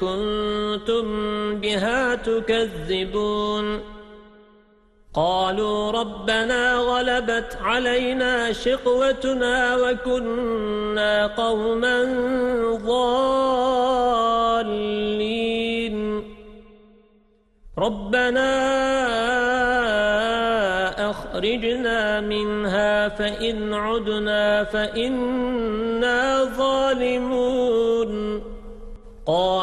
كنتم بها تكذبون. قالوا ربنا غلبت علينا شقوتنا وكنا قوما ضالين. ربنا أخرجنا منها فإن عدنا فإنا ظالمون.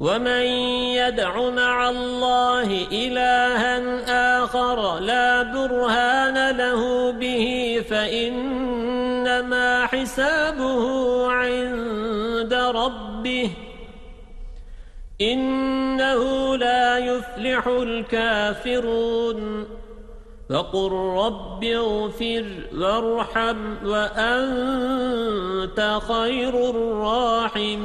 ومن يدع مع الله إلها آخر لا برهان له به فإنما حسابه عند ربه إنه لا يفلح الكافرون وقل رب اغفر وارحم وأنت خير الراحمين